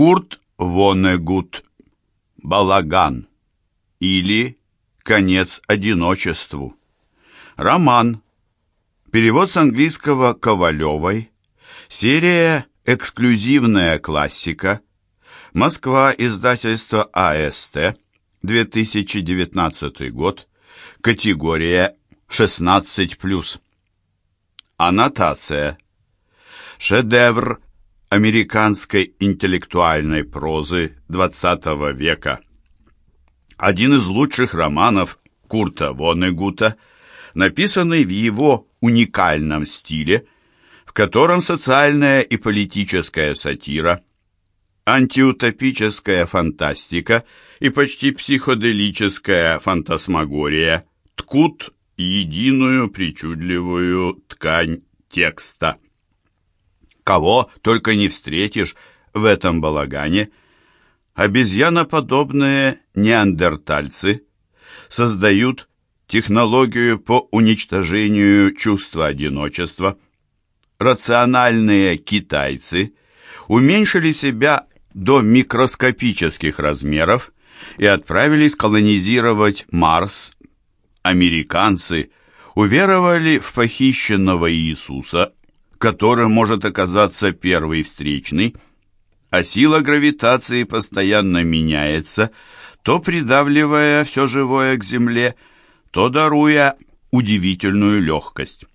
Курт Вонегут «Балаган» или «Конец одиночеству». Роман. Перевод с английского Ковалевой. Серия «Эксклюзивная классика». Москва, издательство АСТ, 2019 год. Категория 16+. Аннотация. Шедевр американской интеллектуальной прозы XX века. Один из лучших романов Курта Вонегута, написанный в его уникальном стиле, в котором социальная и политическая сатира, антиутопическая фантастика и почти психоделическая фантасмагория ткут единую причудливую ткань текста. Кого только не встретишь в этом балагане, обезьяноподобные неандертальцы создают технологию по уничтожению чувства одиночества. Рациональные китайцы уменьшили себя до микроскопических размеров и отправились колонизировать Марс. Американцы уверовали в похищенного Иисуса, которым может оказаться первый встречный, а сила гравитации постоянно меняется, то придавливая все живое к земле, то даруя удивительную легкость.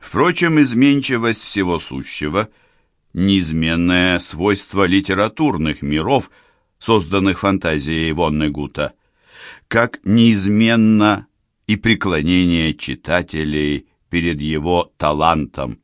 Впрочем, изменчивость всего сущего – неизменное свойство литературных миров, созданных фантазией Воннегута, как неизменно и преклонение читателей перед его талантом.